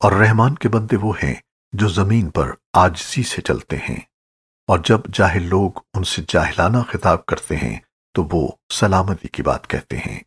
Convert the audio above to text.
اور رحمان کے بندے وہ ہیں جو زمین پر عاجزی سے چلتے ہیں۔ اور جب جاہل لوگ ان سے جاہلانہ خطاب کرتے ہیں تو وہ سلامتی کی بات کہتے ہیں۔